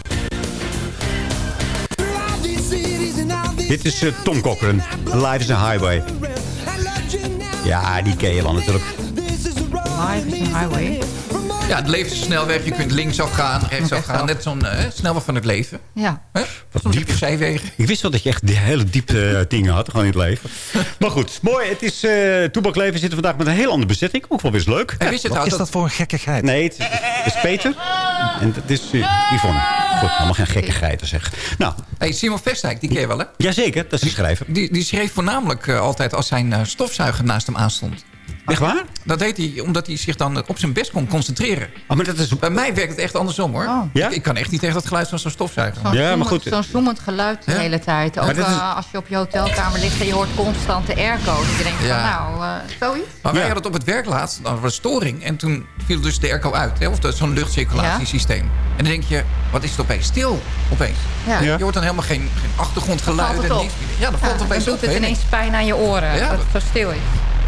Dit is eh, Tom Cochran. Life is a Highway. Ja, die ken je wel natuurlijk. Life is a highway. Ja, het leven is een snelweg. Je kunt linksaf gaan, rechtsaf gaan. Net zo'n eh, snelweg van het leven. Ja. Soms heb je zijwegen. Ik wist wel dat je echt die hele diepe eh, dingen had. Gewoon in het leven. Maar goed, mooi. Het is uh, Toebakleven. We zitten vandaag met een heel andere bezetting. Ook wel weer eens leuk. En wist je Wat is dat voor een gekkigheid? Nee, het is Peter. En het is uh, Yvonne. Goed, helemaal geen gekkigheid zeg. Nou, Hey, Simon Vestdijk, die ken je wel, hè? jazeker. Dat is de schrijver. Die, die schreef voornamelijk eh, altijd als zijn eh, stofzuiger naast hem aanstond. Echt waar? Dat deed hij omdat hij zich dan op zijn best kon concentreren. Oh, maar dat is... Bij mij werkt het echt andersom, hoor. Oh. Ja? Ik, ik kan echt niet tegen dat geluid van zo'n stofzuiger. Zo'n Ja, maar goed. Zo'n zoemend geluid de Ja. hele tijd. Ook Maar dit is- eh, als je op je hotelkamer ligt en je hoort constant de airco. Dat je denkt Ja. van nou, eh, zoiets. Maar wij Ja. hadden het op het werk laatst, dan was storing. En toen viel dus de airco uit. Hè? Of dat- zo'n luchtcirculatiesysteem. En dan denk je, wat is het opeens stil? Opeens. Ja. Ja. Je hoort dan helemaal geen, geen achtergrondgeluiden. Dan valt het niks. op. Ja, dan valt Ja, het opeens dan op. doet het ineens pijn aan je oren. Ja, dat dat- het zo stil is.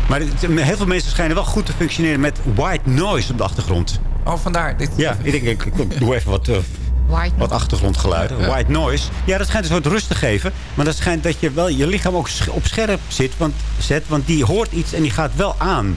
Maar heel veel mensen schijnen wel goed te functioneren met white noise op de achtergrond. Oh, vandaar. Dit, Ja, ik denk, ik, ik doe even wat, eh, White wat achtergrondgeluiden. Ja. White noise. Ja, dat schijnt een soort rust te geven. Maar dat schijnt dat je wel je lichaam ook op scherp zit, want, zet. Want die hoort iets en die gaat wel aan.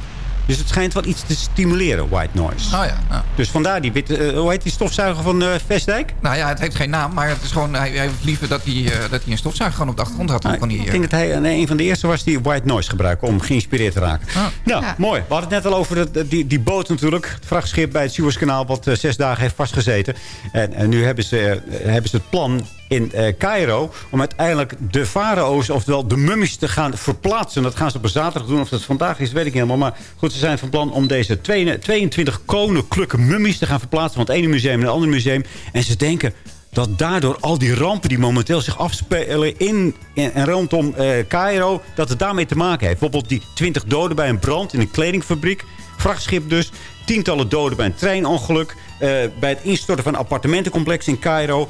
Dus het schijnt wel iets te stimuleren, white noise. Oh ja. ja. Dus vandaar die witte... eh, hoe heet die stofzuiger van eh Vestdijk? Nou ja, het heeft geen naam, maar het is gewoon, hij, hij heeft liever dat hij, eh, dat hij een stofzuiger gewoon op de achtergrond had. Nou, van die, ik denk dat hij een, een van de eerste was die white noise gebruikte om geïnspireerd te raken. Nou, Ja. mooi. We hadden het net al over de, die, die boot natuurlijk. Het vrachtschip bij het Suezkanaal wat zes dagen heeft vastgezeten. En, en nu hebben ze, hebben ze het plan in eh Cairo om uiteindelijk de farao's, oftewel de mummies, te gaan verplaatsen. Dat gaan ze op een zaterdag doen. Of dat vandaag is, weet ik niet helemaal. Maar goed, ze zijn van plan om deze 22 koninklijke mummies te gaan verplaatsen van het ene museum naar het andere museum. En ze denken dat daardoor al die rampen die momenteel zich afspelen in, en rondom eh Cairo... dat het daarmee te maken heeft. Bijvoorbeeld die 20 doden bij een brand in een kledingfabriek. Vrachtschip dus. Tientallen doden bij een treinongeluk. eh, bij het instorten van een appartementencomplex in Cairo.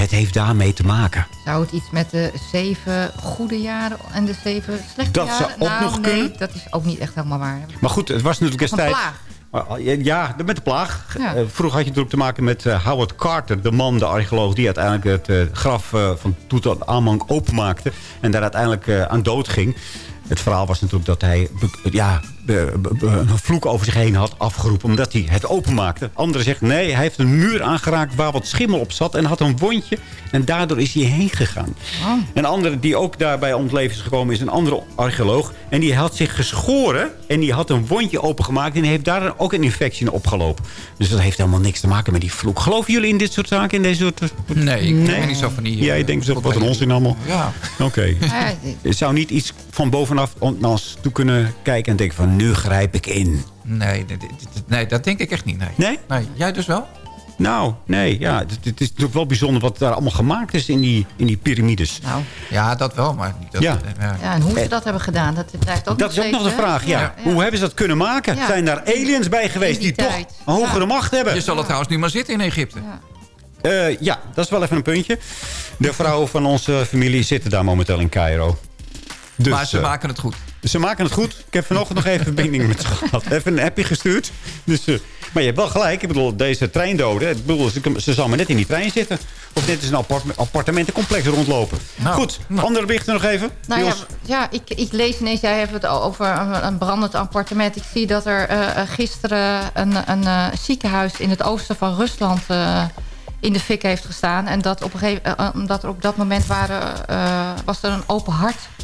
Het heeft daarmee te maken. Zou het iets met de zeven goede jaren en de zeven slechte Dat jaren? zou ook nou, nog nee, kunnen. dat is ook niet echt helemaal waar. Maar goed, het was natuurlijk destijds... plaag. Maar, Ja, met de plaag. Ja. Eh, vroeger had je natuurlijk te maken met eh, Howard Carter, de man, de archeoloog... die uiteindelijk het eh, graf eh, van Tutankhamun openmaakte... en daar uiteindelijk eh, aan dood ging. Het verhaal was natuurlijk dat hij ja, een vloek over zich heen had afgeroepen... omdat hij het openmaakte. Anderen zeggen nee, hij heeft een muur aangeraakt waar wat schimmel op zat... en had een wondje en daardoor is hij heen gegaan. Oh. Een andere die ook daarbij om het leven is gekomen is een andere archeoloog. En die had zich geschoren en die had een wondje opengemaakt... en heeft daar ook een infectie in opgelopen. Dus dat heeft helemaal niks te maken met die vloek. Geloven jullie in dit soort zaken? In deze soort... Nee, ik ken niet zo van die... Jij eh, denkt zo, wat een onzin allemaal. Ja. Oké. Ja, Je zou niet iets van bovenaf naar ons toe kunnen kijken... en denken van, nu grijp ik in. Nee, nee, dat denk ik echt niet. Nee. Nee? nee jij dus wel? Nou, nee. Ja, het, het is natuurlijk wel bijzonder wat daar allemaal gemaakt is in die, in die piramides. nou, Ja, dat wel, maar niet dat... Ja. eh, ja. ja, en hoe ze dat hebben gedaan, dat blijft ook Dat is ook nog de vraag, ja. Hoe hebben ze dat kunnen maken? Ja. Zijn daar aliens bij geweest die die, toch een hogere Ja. macht hebben? Je zal het trouwens nu maar zitten in Egypte. Ja. Eh, ja, dat is wel even een puntje. De vrouwen van onze familie zitten daar momenteel in Cairo. Dus, maar ze eh, maken het goed. ze maken het goed. Ik heb vanochtend nog even verbinding met ze gehad. Even een appje gestuurd. Dus, eh, maar je hebt wel gelijk. Ik bedoel, deze treindoden. Ik bedoel, ze, ze zal maar net in die trein zitten. Of net is een appart appartementencomplex rondlopen. Nou, goed, nou. andere berichten nog even. Nou ja, ja ik, ik lees ineens, jij hebt het over een, een brandend appartement. Ik zie dat er eh, gisteren een, een eh, ziekenhuis in het oosten van Rusland eh, in de fik heeft gestaan. En dat, op een gegeven, omdat er op dat moment waren, eh, was er een open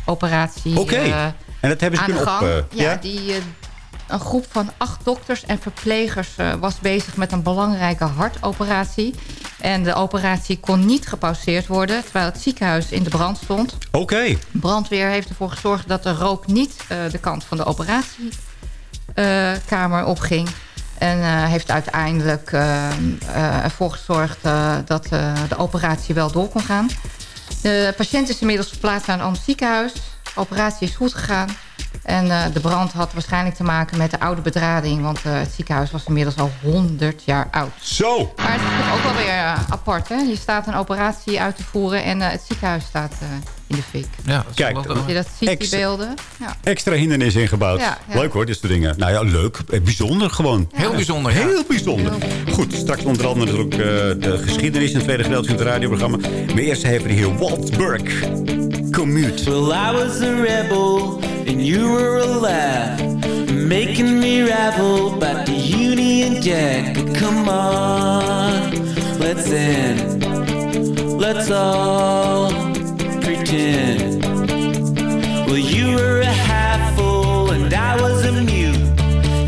hartoperatie Oké. eh, en dat hebben ze aan kunnen op... gang. eh, ja, ja? die, eh, een groep van acht dokters en verplegers was bezig met een belangrijke hartoperatie. En de operatie kon niet gepauzeerd worden... terwijl het ziekenhuis in de brand stond. Oké. Brandweer heeft ervoor gezorgd dat de rook niet de kant van de operatiekamer opging. En heeft uiteindelijk ervoor gezorgd dat de operatie wel door kon gaan. De patiënt is inmiddels verplaatst naar een ander ziekenhuis. De operatie is goed gegaan. En eh, de brand had waarschijnlijk te maken met de oude bedrading. Want eh, het ziekenhuis was inmiddels al 100 jaar oud. Zo! Maar het is ook wel weer eh, apart. Hè? Je staat een operatie uit te voeren en het ziekenhuis staat in de fik. Ja, Kijk, Je dat ziet, die Ex- beelden. Ja. Extra hindernis ingebouwd. Ja, ja. Leuk hoor, dit soort dingen. Nou ja, leuk. Eh, Bijzonder gewoon. Heel bijzonder, ja. Heel bijzonder. Goed, straks onder andere natuurlijk eh, de geschiedenis in het tweede gedeelte van het radioprogramma. Maar eerst hebben we hier Waltberg. Commute. Well, I was a rebel and you were a laugh, making me ravel by the Union Jack. Come on, let's end. Let's all pretend. Well, you were a half full and I was a mute.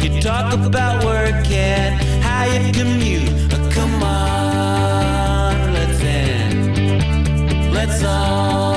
You talk about work and how you commute. Uh, Come on, let's end. Let's all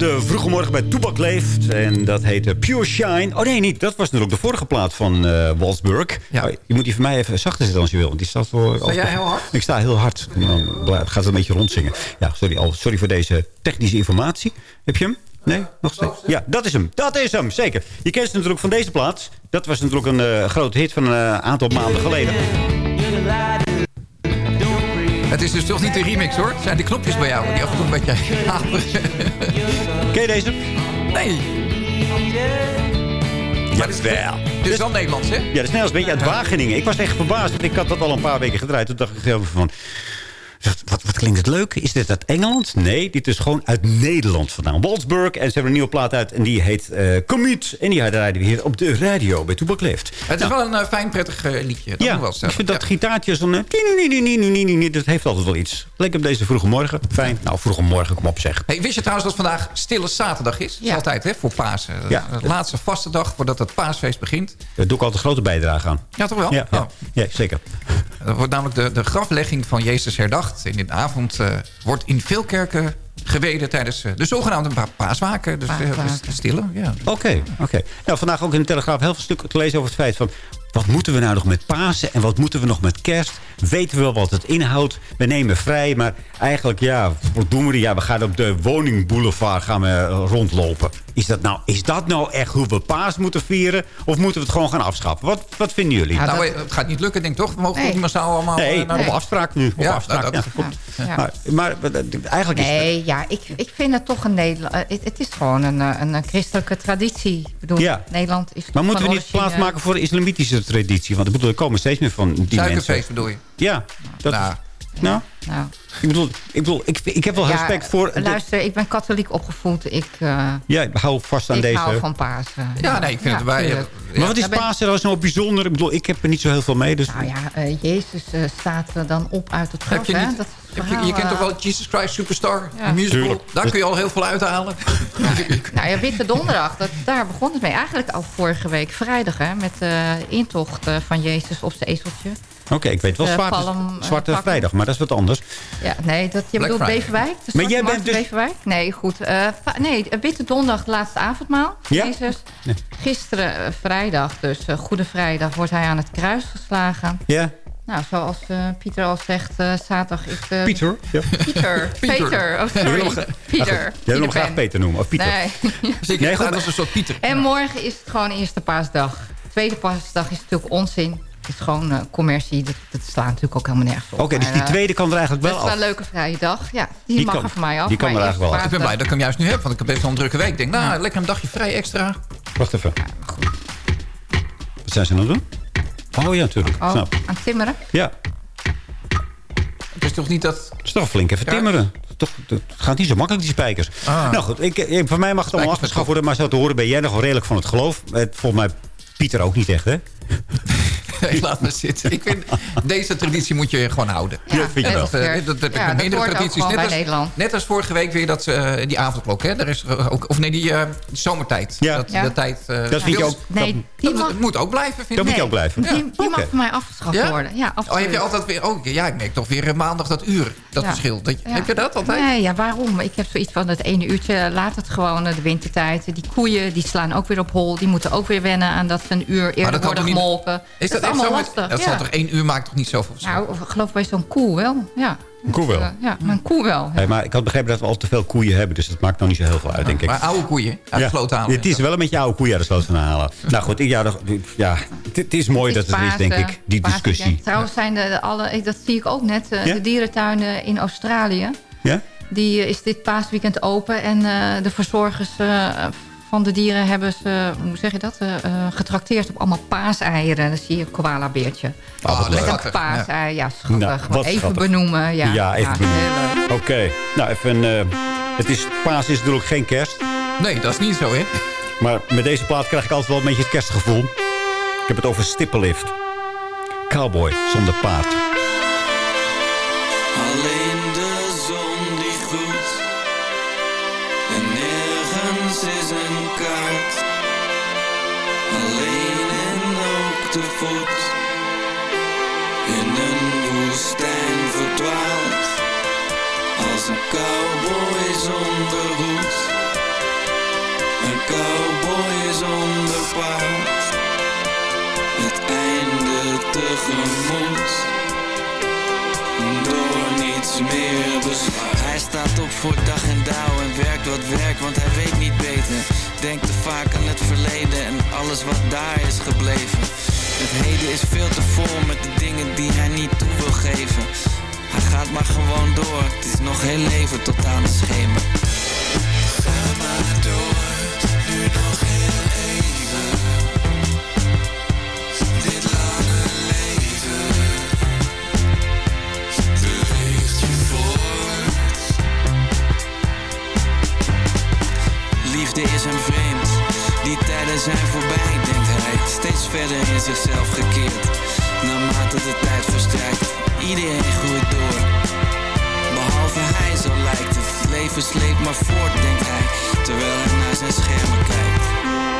de vroege morgen bij Toebak Leeft. En dat heette Pure Shine. Oh nee, niet. Dat was natuurlijk de vorige plaat van eh Walsburg. Ja. Oh, je moet die van mij even zachter zetten als je wil. Want die staat voor... Sta jij heel hard? Ik sta heel hard. En dan gaat het een beetje rondzingen. Ja, sorry, al, sorry voor deze technische informatie. Heb je hem? Nee, nog steeds? Ja, dat is hem. Dat is hem, zeker. Je kent ze natuurlijk van deze plaats. Dat was natuurlijk een eh, grote hit van een eh, aantal maanden geleden. Het is dus toch niet de remix hoor. Het zijn die knopjes bij jou die af en toe een beetje haperen. Ken je deze? Nee. Ja, dat is wel. Dit is wel Nederlands hè? Ja, dat is als een beetje uit Wageningen. Ik was echt verbaasd, want ik had dat al een paar weken gedraaid. Toen dacht ik van... Wat, wat, wat klinkt het leuk? Is dit uit Engeland? Nee, dit is gewoon uit Nederland vandaan. Walsburg. En ze hebben een nieuwe plaat uit. En die heet eh Commute. En die rijden we hier op de radio bij Toebak Leeft. Het is wel een eh, fijn, prettig eh, liedje. Dat Ja, ik wel ik zeggen. vind dat gitaartje zo'n... nie, Dat heeft altijd wel iets. Lekker op deze vroege morgen. Fijn. Nou, vroege morgen, kom op zeg. Hey, wist je trouwens dat vandaag Stille Zaterdag is? Dat is Ja. altijd hè, voor Pasen. Ja. De laatste vaste dag voordat het paasfeest begint. Daar doe ik altijd grote bijdrage aan. Ja, toch wel? Ja, ja. Oh. ja zeker. Er wordt namelijk de, de graflegging van Jezus En in de avond eh, wordt in veel kerken geweden tijdens eh, de zogenaamde pa- paaswaken. Dus, eh, Paaswaken. dus de stille, ja. Oké, oké. Nou, vandaag ook in de Telegraaf heel veel stukken te lezen over het feit van... wat moeten we nou nog met Pasen en wat moeten we nog met kerst? Weten we wel wat het inhoudt? We nemen vrij, maar eigenlijk, ja, wat doen we? Ja, we gaan op de woningboulevard gaan we rondlopen. Is dat, nou, is dat nou echt hoe we paas moeten vieren? Of moeten we het gewoon gaan afschaffen? Wat, wat vinden jullie? nou, het gaat niet lukken, denk ik toch? We mogen Nee. niet massaal allemaal... Nee, eh, naar op afspraak nu. Op Ja, afspraak, nou, dat- ja, goed. Ja. Maar, maar eh, eigenlijk is het... Nee, ja, ik, ik vind het toch een Nederland. Het, het is gewoon een, eh, een, christelijke traditie. Ik bedoel, Ja. Nederland is. Maar moeten we niet origine- plaats maken voor de islamitische traditie? Want ik bedoel, er komen steeds meer van die Suikerfeest mensen. bedoel je? Ja. Dat Nou, is, nou, Nou, ik bedoel, ik, bedoel ik, ik heb wel ja, respect voor... de- Luister, ik ben katholiek opgevoed. Ik, eh, ja, ik hou vast aan ik deze... hou van Pasen. Ja, nee, ik vind het tuurlijk. Maar wat is Daar ben- Pasen dan zo bijzonder? Ik bedoel, ik heb er niet zo heel veel mee. Dus... Nou ja, eh, Jezus eh, staat er dan op uit het Heb graf. je, hè? niet, Dat heb je, verhaal, je kent toch wel Jesus Christ Superstar? Ja. Musical. Tuurlijk. Daar kun je al heel veel uithalen. Nou ja, Witte Donderdag, dat, daar begon het mee. Eigenlijk al vorige week vrijdag, hè, met de intocht eh, van Jezus op zijn ezeltje. Oké, ik weet wel Eh, Zwarte, palm, eh, zwarte. Vrijdag, maar dat is wat anders. Ja, nee, dat, je bedoelt Friday. Beverwijk? De Maar jij bent dus- Beverwijk? Nee, goed. eh, nee, Witte Donderdag, de laatste avondmaal. Ja? Jezus. Nee. Gisteren, vrijdag, dus Goede Vrijdag, wordt hij aan het kruis geslagen. Ja? Nou, zoals eh, Pieter al zegt, eh, zaterdag is... de Pieter? Ja. Pieter. Peter. Oh, Jij wil sorry. gra- Pieter. Jij wil hem graag. Peter noemen, of Pieter. Nee. Zeker Nee, goed, nee, als een soort Pieter. En morgen is het gewoon eerste paasdag. Tweede paasdag is natuurlijk onzin. Het is gewoon eh, commercie. Dat, dat slaat natuurlijk ook helemaal nergens op. Oké, dus die eh, tweede kan er eigenlijk Dat wel is wel af. een leuke vrije dag. Ja, die, Die mag kan- er voor mij af. die kan er eigenlijk wel eerste Ik ben blij dat ik hem juist nu heb, want ik heb best wel een drukke week. Ik denk, nou, lekker een dagje vrij extra. Wacht even. Wat zijn ze aan het doen? Oh ja, natuurlijk. Oh, Snap. aan het timmeren. Ja, Het is toch niet dat... het is toch flink even Ja. timmeren. Toch, het gaat niet zo makkelijk, die spijkers. Ah. Nou goed, ik, ik, voor mij mag het allemaal afgeschaft worden. Maar zo te horen ben jij nog wel redelijk van het geloof. Eh, Volgens mij Pieter ook niet echt, hè? Nee, laat me zitten. Ik vind, deze traditie moet je gewoon houden. Ja, vind je wel. Dat, eh, dat, dat heb Ja, ik met dat meerdere tradities. Net bij als, Nederland. net als vorige week weer dat, eh, die avondklok. Hè? Daar is er ook, of nee, die eh, zomertijd. Ja. Dat, Ja. de tijd, eh, Dat vind je ook... Nee, dat- dat mag, moet ook blijven, vind Dat ik. moet je ook blijven. die, mag voor mij afgeschaft Ja? worden. Ja, Oh, absoluut. heb je altijd weer... Oh, ja, ik merk toch weer eh, maandag dat uur. Dat Ja. verschil. Dat, Ja. Heb je dat altijd? Nee, ja, waarom? Ik heb zoiets van het ene uurtje, laat het gewoon eh, de wintertijd. Die koeien, die slaan ook weer op hol. Die moeten ook weer wennen aan dat ze een uur eerder worden gemolken. Is dat, allemaal lastig. dat ja. zal toch één uur maakt toch niet zoveel verschil? Nou, ik geloof bij zo'n koe wel. Ja. Een koe wel. Ja, maar een koe wel. Hey, maar ik had begrepen dat we al te veel koeien hebben. Dus dat maakt nog niet zo heel veel uit, denk ik. Maar oude koeien uit de sloot halen. Het is wel een beetje oude koeien uit de sloot gaan halen. nou goed, ik, ja, dat- ja, het, het is mooi dat het er is, denk ik. Die discussie. Trouwens zijn de, de alle, ik- dat zie ik ook net, eh, Ja? de dierentuinen in Australië. Ja? Die is dit paasweekend open. En eh, de verzorgers eh, van de dieren hebben ze, hoe zeg je dat, eh, eh, getrakteerd op allemaal paaseieren. Dan zie je een koala-beertje. Ah, Oh, Schattig, een paasei, ja, schattig. Nou, even schattig. benoemen. Ja, Ja, even benoemen. Oké, nou even... eh, het is, paas is natuurlijk geen kerst. Nee, dat is niet zo, hè? Maar met deze plaat krijg ik altijd wel een beetje het kerstgevoel. Ik heb het over Stippenlift. Cowboy zonder paard. Het einde tegemoet door niets meer bezwaar. Hij staat op voor dag en dauw en werkt wat werk, want hij weet niet beter. Denkt te vaak aan het verleden en alles wat daar is gebleven. Het heden is veel te vol met de dingen die hij niet toe wil geven. Hij gaat maar gewoon door, het is nog heel leven tot aan de schemer. Ga maar door, nu nog Die tijden zijn voorbij, denkt hij. Steeds verder in zichzelf gekeerd. Naarmate de tijd verstrijkt, iedereen groeit door. Behalve hij, zo lijkt het. Het leven sleept maar voort, denkt hij, terwijl hij naar zijn schermen kijkt.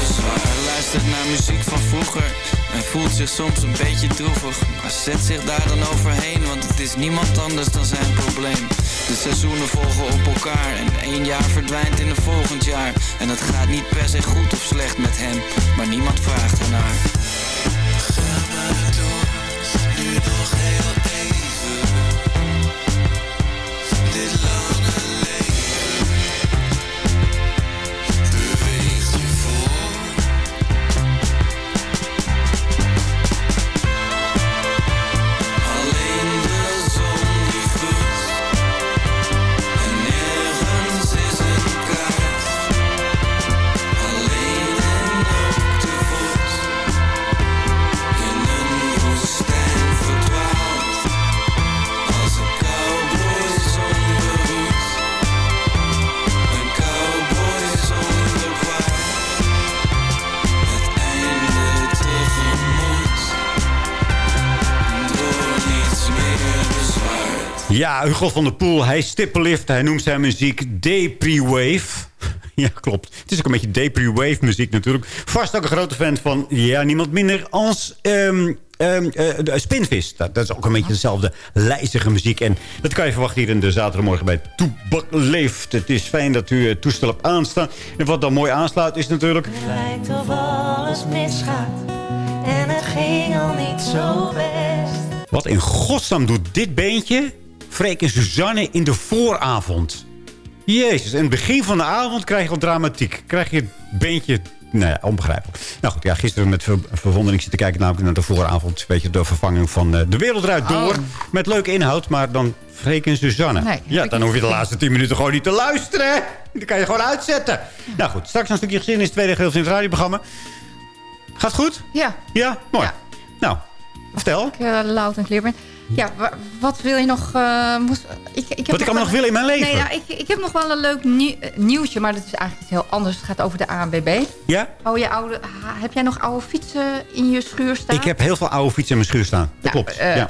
luistert naar muziek van vroeger en voelt zich soms een beetje droevig. Maar zet zich daar dan overheen, want het is niemand anders dan zijn probleem. De seizoenen volgen op elkaar en één jaar verdwijnt in een volgend jaar. En het gaat niet per se goed of slecht met hem, maar niemand vraagt ernaar. Ja, Hugo van der Poel, hij stippenlift. Hij noemt zijn muziek Depri-Wave. Ja, klopt. Het is ook een beetje Depri-Wave muziek natuurlijk. Vast ook een grote fan van, ja, niemand minder als eh, de Spinvis. Dat, dat is ook een beetje dezelfde lijzige muziek. En dat kan je verwachten hier in de zaterdagmorgen bij Toebak Leeft. Het is fijn dat u het toestel hebt aanstaan. En wat dan mooi aansluit is natuurlijk... lijkt of alles misgaat en het ging al niet zo best. Wat in godsnaam doet dit beentje, Freek en Suzanne, in de vooravond? Jezus, in het begin van de avond krijg je al dramatiek. Krijg je het beentje... Nou ja, onbegrijpelijk. Nou goed, ja, gisteren met ver verwondering zitten kijken namelijk naar de vooravond. Weet je, de vervanging van eh, De Wereld Door. Oh. Met leuke inhoud, maar dan Freek en Suzanne. Nee, ja, dan hoef je de laatste tien minuten gewoon niet te luisteren. Dan kan je gewoon uitzetten. Nou goed, straks een stukje gezin in het tweede gedeelte in het radioprogramma. Gaat goed? Ja, Ja? Mooi. Ja. Nou, vertel. ik uh, loud en clear ben. Ja, wa- wat wil je nog... eh, moest, ik, ik heb Wat ik allemaal nog wil in mijn leven. Nee, nou, ik, ik heb nog wel een leuk nieuw- eh, nieuwtje, maar dat is eigenlijk iets heel anders. Het gaat over de ANWB. Ja? Hou je oude, heb jij nog oude fietsen in je schuur staan? Ik heb heel veel oude fietsen in mijn schuur staan. Dat Nou, klopt. eh, ja.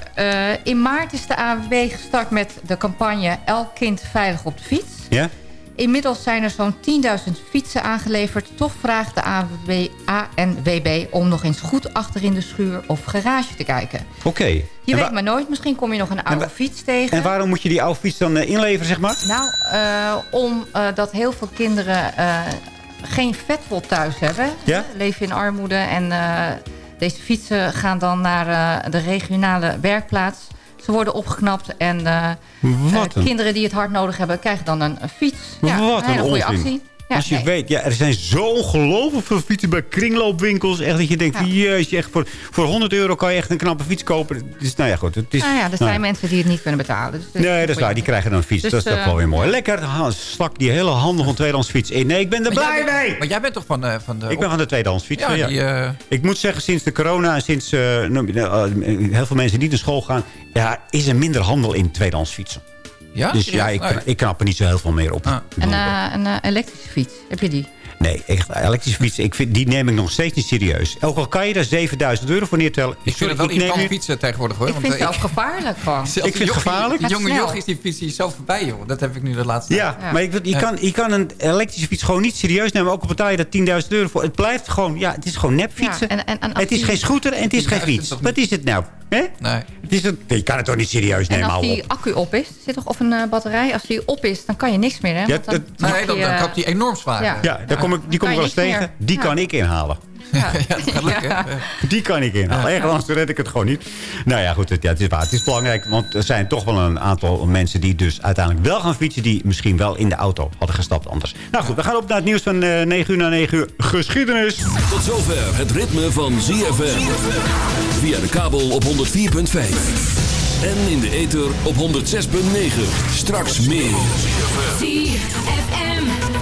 in maart is de ANWB gestart met de campagne Elk kind veilig op de fiets. ja? Inmiddels zijn er zo'n 10.000 fietsen aangeleverd. Toch vraagt de ANWB, ANWB om nog eens goed achter in de schuur of garage te kijken. Oké. Je En, weet maar nooit, misschien kom je nog een oude fiets tegen. en waarom moet je die oude fiets dan eh, inleveren, zeg maar? Nou, eh omdat heel veel kinderen eh, geen vetvol thuis hebben. Ja? Leven in armoede. En eh, deze fietsen gaan dan naar eh, de regionale werkplaats. Ze worden opgeknapt en eh, eh, kinderen die het hard nodig hebben... krijgen dan een, fiets. Ja, Wat een een goede actie. Ja, Als je nee. weet, ja, er zijn zo ongelooflijk veel fietsen bij kringloopwinkels. Echt dat je denkt, Ja. echt voor, voor 100 euro kan je echt een knappe fiets kopen. Dus, nou ja, goed. Het is, Nou ja, er nou, zijn mensen die het niet kunnen betalen. Dus Nee, dat is waar. Die krijgen dan een fiets. Dus, dat is toch eh, wel weer mooi. Lekker, ha, slak die hele handige tweedehands fiets in. Nee, ik ben er Maar blij jij mee. Maar jij bent toch van de... Van de Ik ben van de tweedehands fiets. Ja, ja. die, eh, Ik moet zeggen, sinds de corona en sinds eh, nou, heel veel mensen die naar school gaan... Ja, is er minder handel in tweedehands fietsen. Ja? Dus ja, ik, Nee. ik knap er niet zo heel veel meer op. Ah. Ik bedoel, Een, eh, een eh, elektrische fiets, heb je die? Nee, echt, elektrische fietsen, ik vind, die neem ik nog steeds niet serieus. Ook al kan je daar 7000 euro voor neertellen. Ik vind het wel irritant nu- fietsen tegenwoordig hoor. ik want, vind het eh, zelf gevaarlijk gewoon. zelfs Ik vind het gevaarlijk. Jonge snel. jochies die fietsen hier zo voorbij joh. Dat heb ik nu de laatste Ja, Ja. maar ik, wil- je, kan, je kan een elektrische fiets gewoon niet serieus nemen. Ook al betaal je daar 10.000 euro voor. Het blijft gewoon, ja, het is gewoon nepfietsen. Ja, en- en- en als het is die- geen scooter en het is geen ik fiets. Wat is het nou? Hè? Nee. Het is een, je kan het toch niet serieus En nemen, als die op. accu op is, zit toch of een eh, batterij, als die op is, dan kan je niks meer. Hè? Nee, dan, eh, kapt die enorm zwaar. ja. Ja, daar kom ik, die kom ik wel eens tegen. meer. Die Ja. kan ik inhalen. Ja. Ja, dat gaat lukken. Ja. hè? Die kan ik inhalen. Echt, anders red ik het gewoon niet. Nou ja, goed, het, ja, het is waar. Het is belangrijk, want er zijn toch wel een aantal mensen... die dus uiteindelijk wel gaan fietsen... die misschien wel in de auto hadden gestapt anders. Nou goed, we gaan op naar het nieuws van eh 9 uur naar 9 uur. Geschiedenis. Tot zover het ritme van ZFM. Via de kabel op 104.5. En in de ether op 106.9. Straks meer.